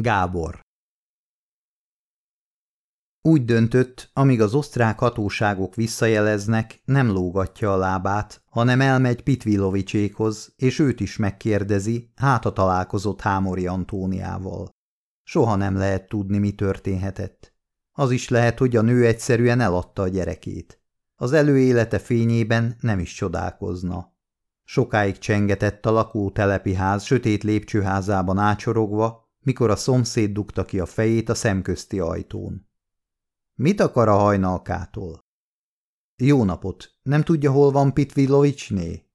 Gábor Úgy döntött, amíg az osztrák hatóságok visszajeleznek, nem lógatja a lábát, hanem elmegy Pitvillovicsékhoz, és őt is megkérdezi, hát a találkozott Hámori Antóniával. Soha nem lehet tudni, mi történhetett. Az is lehet, hogy a nő egyszerűen eladta a gyerekét. Az előélete fényében nem is csodálkozna. Sokáig csengetett a lakótelepi ház sötét lépcsőházában ácsorogva, mikor a szomszéd dugta ki a fejét a szemközti ajtón. Mit akar a hajnalkától? Jó napot! Nem tudja, hol van Pitvillovicsné?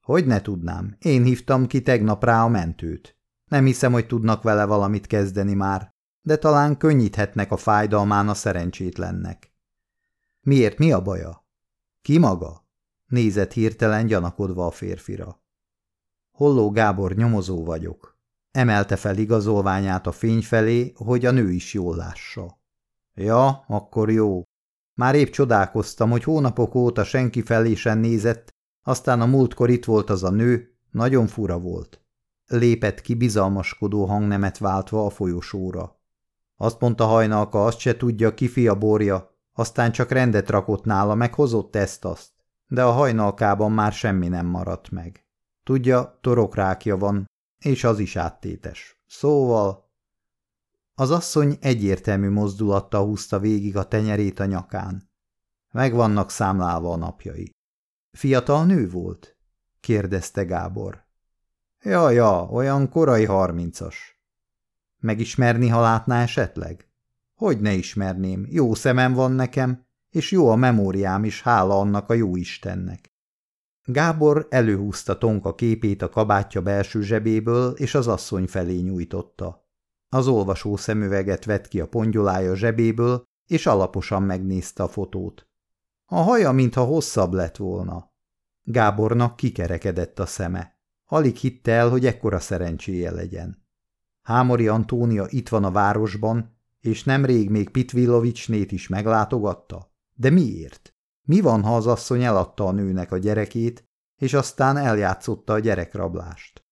Hogy ne tudnám, én hívtam ki tegnap rá a mentőt. Nem hiszem, hogy tudnak vele valamit kezdeni már, de talán könnyíthetnek a fájdalmán a szerencsétlennek. Miért, mi a baja? Ki maga? Nézett hirtelen gyanakodva a férfira. Holló Gábor nyomozó vagyok. Emelte fel igazolványát a fény felé, hogy a nő is jól lássa. Ja, akkor jó. Már épp csodálkoztam, hogy hónapok óta senki felé sem nézett, aztán a múltkor itt volt az a nő, nagyon fura volt. Lépett ki bizalmaskodó hangnemet váltva a folyosóra. Azt mondta hajnalka, azt se tudja, ki fia borja, aztán csak rendet rakott nála, meg hozott ezt-azt de a hajnalkában már semmi nem maradt meg. Tudja, torokrákja van, és az is áttétes. Szóval... Az asszony egyértelmű mozdulattal húzta végig a tenyerét a nyakán. Meg vannak számlálva a napjai. Fiatal nő volt? kérdezte Gábor. Ja, ja, olyan korai harmincas. Megismerni, ha látná esetleg? Hogy ne ismerném, jó szemem van nekem, és jó a memóriám is, hála annak a jó Istennek. Gábor előhúzta Tonka képét a kabátja belső zsebéből, és az asszony felé nyújtotta. Az olvasó szemüveget vett ki a pongyolája zsebéből, és alaposan megnézte a fotót. A haja, mintha hosszabb lett volna. Gábornak kikerekedett a szeme. Alig hitte el, hogy ekkora szerencséje legyen. Hámori Antónia itt van a városban, és nemrég még Pitvillovicsnét is meglátogatta. De miért? Mi van, ha az asszony eladta a nőnek a gyerekét, és aztán eljátszotta a gyerekrablást?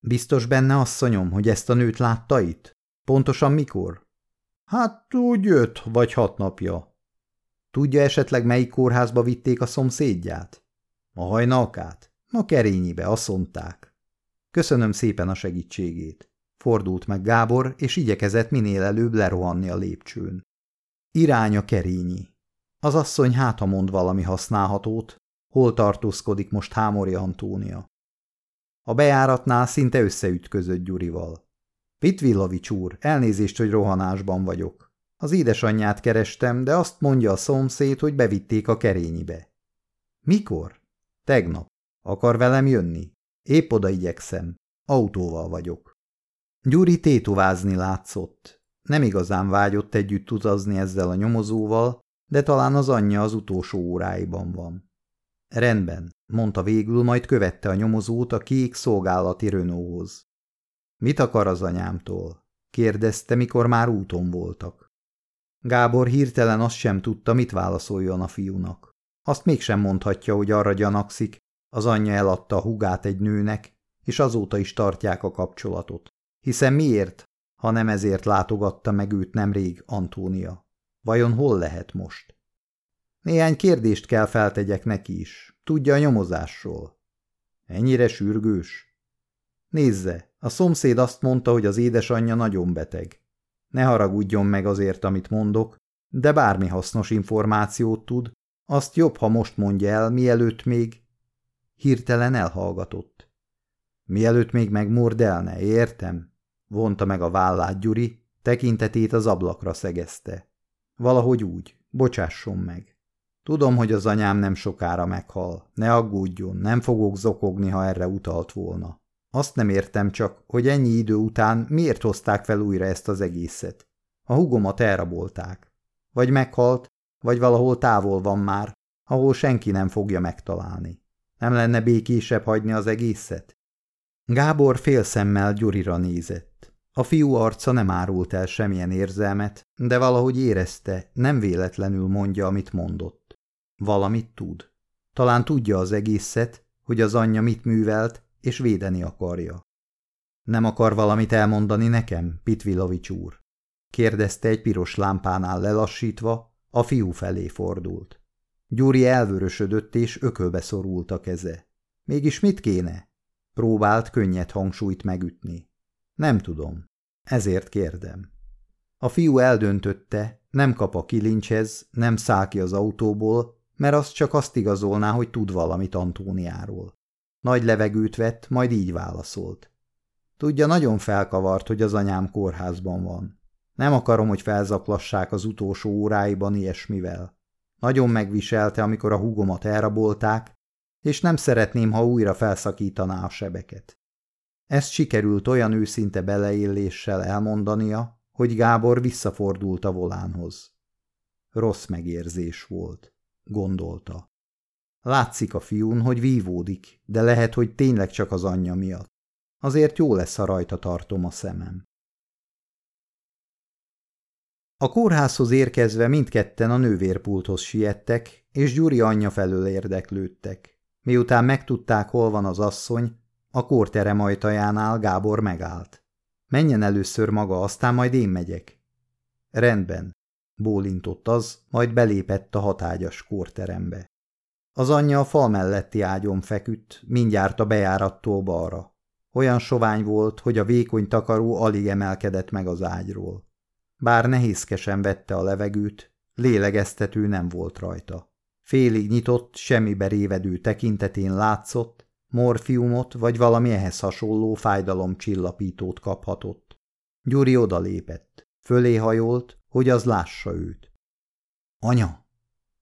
Biztos benne, asszonyom, hogy ezt a nőt látta itt? Pontosan mikor? Hát úgy öt vagy hat napja. Tudja esetleg, melyik kórházba vitték a szomszédját? A hajnalkát? A kerényibe, azt mondták. Köszönöm szépen a segítségét. Fordult meg Gábor, és igyekezett minél előbb lerohanni a lépcsőn. Irány a kerényi. Az asszony háta mond valami használhatót, hol tartózkodik most Hámori Antónia. A bejáratnál szinte összeütközött Gyurival. Pitvillavics úr, elnézést, hogy rohanásban vagyok. Az édesanyját kerestem, de azt mondja a szomszéd, hogy bevitték a kerényibe. Mikor? Tegnap. Akar velem jönni? Épp oda igyekszem. Autóval vagyok. Gyuri tétovázni látszott. Nem igazán vágyott együtt utazni ezzel a nyomozóval, de talán az anyja az utolsó óráiban van. Rendben, mondta végül, majd követte a nyomozót a kék szolgálati Renaulthoz. Mit akar az anyámtól? kérdezte, mikor már úton voltak. Gábor hirtelen azt sem tudta, mit válaszoljon a fiúnak. Azt mégsem mondhatja, hogy arra gyanakszik, az anyja eladta a hugát egy nőnek, és azóta is tartják a kapcsolatot. Hiszen miért, ha nem ezért látogatta meg őt nemrég Antónia? Vajon hol lehet most? Néhány kérdést kell feltegyek neki is. Tudja a nyomozásról. Ennyire sürgős? Nézze, a szomszéd azt mondta, hogy az édesanyja nagyon beteg. Ne haragudjon meg azért, amit mondok, de bármi hasznos információt tud, azt jobb, ha most mondja el, mielőtt még... Hirtelen elhallgatott. Mielőtt még megmordelne, értem? Vonta meg a vállát Gyuri, tekintetét az ablakra szegezte. Valahogy úgy. Bocsásson meg. Tudom, hogy az anyám nem sokára meghal. Ne aggódjon, nem fogok zokogni, ha erre utalt volna. Azt nem értem csak, hogy ennyi idő után miért hozták fel újra ezt az egészet. A hugomat elrabolták. Vagy meghalt, vagy valahol távol van már, ahol senki nem fogja megtalálni. Nem lenne békésebb hagyni az egészet? Gábor félszemmel Gyurira nézett. A fiú arca nem árult el semmilyen érzelmet, de valahogy érezte, nem véletlenül mondja, amit mondott. Valamit tud. Talán tudja az egészet, hogy az anyja mit művelt, és védeni akarja. Nem akar valamit elmondani nekem, Pitvilovics úr? kérdezte egy piros lámpánál lelassítva, a fiú felé fordult. Gyuri elvörösödött és ökölbe szorult a keze. Mégis mit kéne? Próbált könnyed hangsúlyt megütni. Nem tudom. Ezért kérdem. A fiú eldöntötte, nem kap a kilincshez, nem száll ki az autóból, mert az csak azt igazolná, hogy tud valamit Antóniáról. Nagy levegőt vett, majd így válaszolt. Tudja, nagyon felkavart, hogy az anyám kórházban van. Nem akarom, hogy felzaklassák az utolsó óráiban ilyesmivel. Nagyon megviselte, amikor a húgomat elrabolták, és nem szeretném, ha újra felszakítaná a sebeket. Ezt sikerült olyan őszinte beleilléssel elmondania, hogy Gábor visszafordult a volánhoz. Rossz megérzés volt, gondolta. Látszik a fiún, hogy vívódik, de lehet, hogy tényleg csak az anyja miatt. Azért jó lesz, ha rajta tartom a szemem. A kórházhoz érkezve mindketten a nővérpulthoz siettek, és Gyuri anyja felől érdeklődtek. Miután megtudták, hol van az asszony, a kórterem ajtajánál Gábor megállt. Menjen először maga, aztán majd én megyek. Rendben, bólintott az, majd belépett a hatágyas kórterembe. Az anyja a fal melletti ágyon feküdt, mindjárt a bejárattól balra. Olyan sovány volt, hogy a vékony takaró alig emelkedett meg az ágyról. Bár nehézkesen vette a levegőt, lélegeztető nem volt rajta. Félig nyitott, semmibe révedő tekintetén látszott, morfiumot vagy valami ehhez hasonló fájdalomcsillapítót kaphatott. Gyuri odalépett, fölé hajolt, hogy az lássa őt. Anya!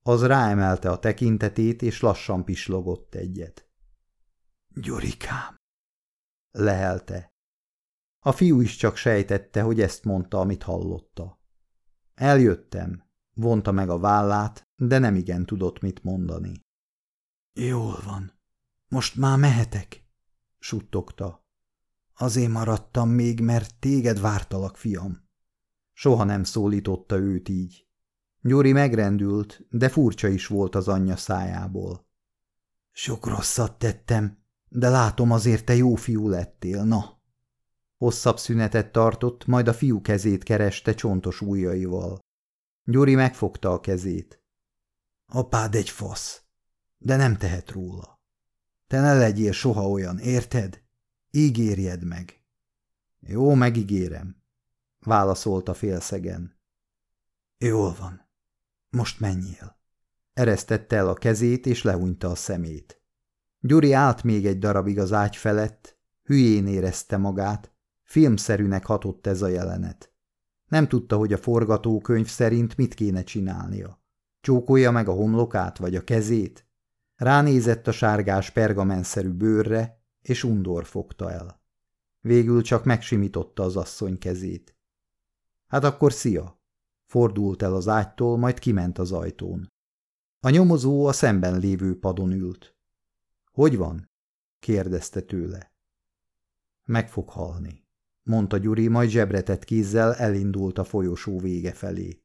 Az ráemelte a tekintetét, és lassan pislogott egyet. Gyurikám! Lehelte. A fiú is csak sejtette, hogy ezt mondta, amit hallotta. Eljöttem, vonta meg a vállát, de nem igen tudott mit mondani. Jól van. Most már mehetek, suttogta. Azért maradtam még, mert téged vártalak, fiam. Soha nem szólította őt így. Gyuri megrendült, de furcsa is volt az anyja szájából. Sok rosszat tettem, de látom azért te jó fiú lettél, na. Hosszabb szünetet tartott, majd a fiú kezét kereste csontos ujjaival. Gyuri megfogta a kezét. Apád egy fasz, de nem tehet róla. Te ne legyél soha olyan, érted? Ígérjed meg. Jó, megígérem, válaszolta félszegen. Jól van, most menjél. Eresztette el a kezét, és lehúnyta a szemét. Gyuri állt még egy darabig az ágy felett, hülyén érezte magát, filmszerűnek hatott ez a jelenet. Nem tudta, hogy a forgatókönyv szerint mit kéne csinálnia. Csókolja meg a homlokát vagy a kezét? Ránézett a sárgás pergamenszerű bőrre, és undor fogta el. Végül csak megsimította az asszony kezét. Hát akkor szia! Fordult el az ágytól, majd kiment az ajtón. A nyomozó a szemben lévő padon ült. Hogy van? kérdezte tőle. Meg fog halni, mondta Gyuri, majd zsebretett kézzel elindult a folyosó vége felé.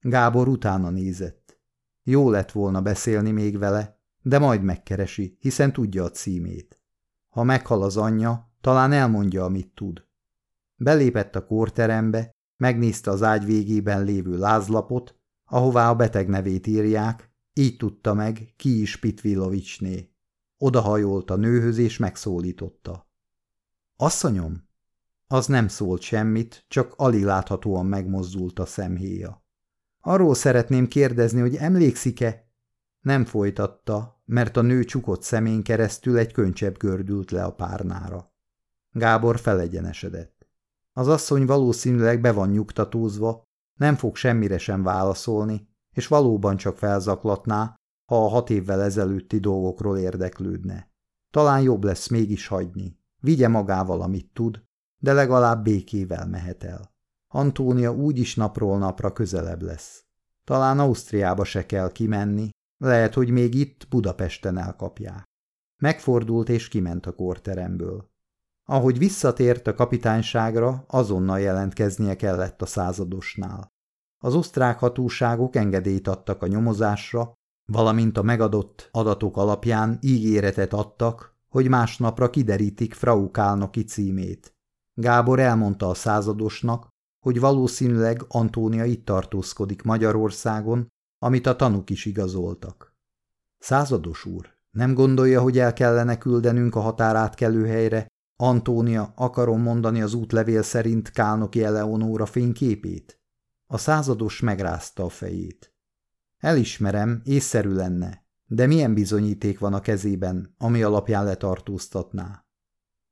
Gábor utána nézett. Jó lett volna beszélni még vele, de majd megkeresi, hiszen tudja a címét. Ha meghal az anyja, talán elmondja, amit tud. Belépett a kórterembe, megnézte az ágy végében lévő lázlapot, ahová a beteg nevét írják, így tudta meg, ki is Pitvilovicsné. Odahajolt a nőhöz és megszólította. Asszonyom? Az nem szólt semmit, csak alig láthatóan megmozdult a szemhéja. Arról szeretném kérdezni, hogy emlékszik-e? Nem folytatta, mert a nő csukott szemén keresztül egy könycsebb gördült le a párnára. Gábor felegyenesedett. Az asszony valószínűleg be van nyugtatózva, nem fog semmire sem válaszolni, és valóban csak felzaklatná, ha a hat évvel ezelőtti dolgokról érdeklődne. Talán jobb lesz mégis hagyni. Vigye magával, amit tud, de legalább békével mehet el. Antónia úgyis napról napra közelebb lesz. Talán Ausztriába se kell kimenni, lehet, hogy még itt Budapesten elkapják. Megfordult és kiment a kórteremből. Ahogy visszatért a kapitányságra, azonnal jelentkeznie kellett a századosnál. Az osztrák hatóságok engedélyt adtak a nyomozásra, valamint a megadott adatok alapján ígéretet adtak, hogy másnapra kiderítik Frau Kálnoki címét. Gábor elmondta a századosnak, hogy valószínűleg Antónia itt tartózkodik Magyarországon, amit a tanuk is igazoltak. Százados úr, nem gondolja, hogy el kellene küldenünk a határátkelő helyre Antónia, akarom mondani az útlevél szerint Kálnoki Eleonóra fényképét? A százados megrázta a fejét. Elismerem, észszerű lenne, de milyen bizonyíték van a kezében, ami alapján letartóztatná?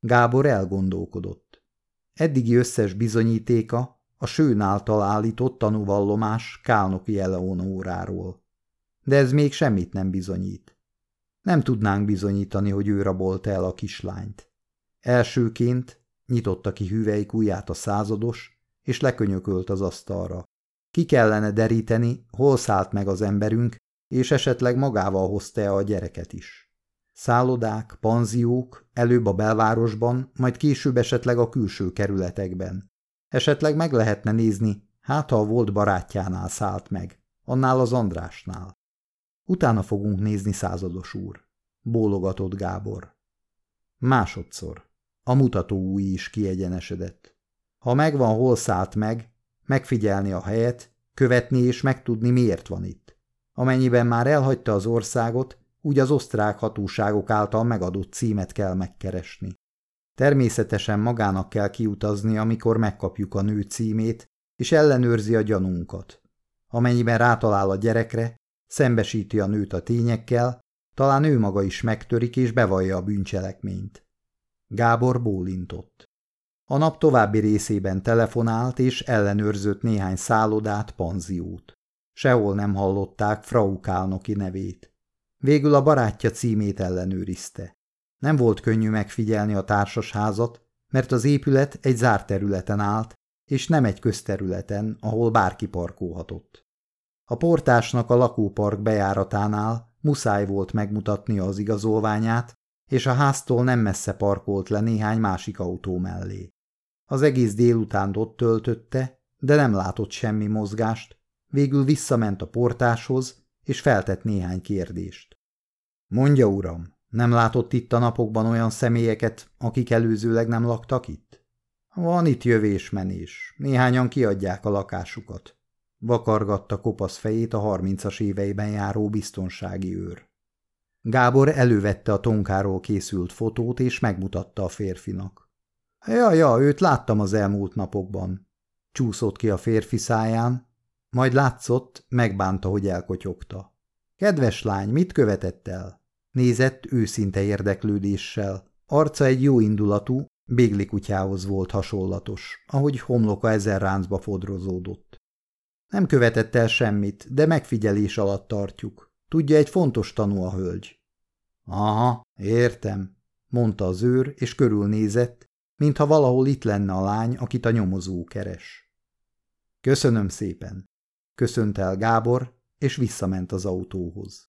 Gábor elgondolkodott. Eddigi összes bizonyítéka a sőn által állított tanúvallomás Kálnoki Eleonóráról. De ez még semmit nem bizonyít. Nem tudnánk bizonyítani, hogy ő rabolta el a kislányt. Elsőként nyitotta ki hüveik ujját a százados, és lekönyökölt az asztalra. Ki kellene deríteni, hol szállt meg az emberünk, és esetleg magával hozta-e a gyereket is. Szállodák, panziók, előbb a belvárosban, majd később esetleg a külső kerületekben. Esetleg meg lehetne nézni, hát ha a volt barátjánál szállt meg, annál az Andrásnál. Utána fogunk nézni, százados úr, bólogatott Gábor. Másodszor. A mutató is kiegyenesedett. Ha megvan, hol szállt meg, megfigyelni a helyet, követni és megtudni, miért van itt. Amennyiben már elhagyta az országot, úgy az osztrák hatóságok által megadott címet kell megkeresni. Természetesen magának kell kiutazni, amikor megkapjuk a nő címét, és ellenőrzi a gyanunkat. Amennyiben rátalál a gyerekre, szembesíti a nőt a tényekkel, talán ő maga is megtörik és bevallja a bűncselekményt. Gábor bólintott. A nap további részében telefonált és ellenőrzött néhány szállodát, panziót. Sehol nem hallották Frau Kálnoki nevét. Végül a barátja címét ellenőrizte. Nem volt könnyű megfigyelni a társasházat, mert az épület egy zárt területen állt, és nem egy közterületen, ahol bárki parkolhatott. A portásnak a lakópark bejáratánál muszáj volt megmutatnia az igazolványát, és a háztól nem messze parkolt le néhány másik autó mellé. Az egész délután ott töltötte, de nem látott semmi mozgást, végül visszament a portáshoz, és feltett néhány kérdést. Mondja, uram, nem látott itt a napokban olyan személyeket, akik előzőleg nem laktak itt? Van itt jövés-menés, néhányan kiadják a lakásukat. Vakargatta kopasz fejét a harmincas éveiben járó biztonsági őr. Gábor elővette a tonkáról készült fotót, és megmutatta a férfinak. Ja, ja, őt láttam az elmúlt napokban. Csúszott ki a férfi száján, majd látszott, megbánta, hogy elkotyogta. Kedves lány, mit követett el? Nézett őszinte érdeklődéssel. Arca egy jó indulatú, bégli kutyához volt hasonlatos, ahogy homloka ezer ráncba fodrozódott. Nem követett el semmit, de megfigyelés alatt tartjuk. Tudja, egy fontos tanú a hölgy. Aha, értem, mondta az őr, és körülnézett, mintha valahol itt lenne a lány, akit a nyomozó keres. Köszönöm szépen, köszönt el Gábor, és visszament az autóhoz.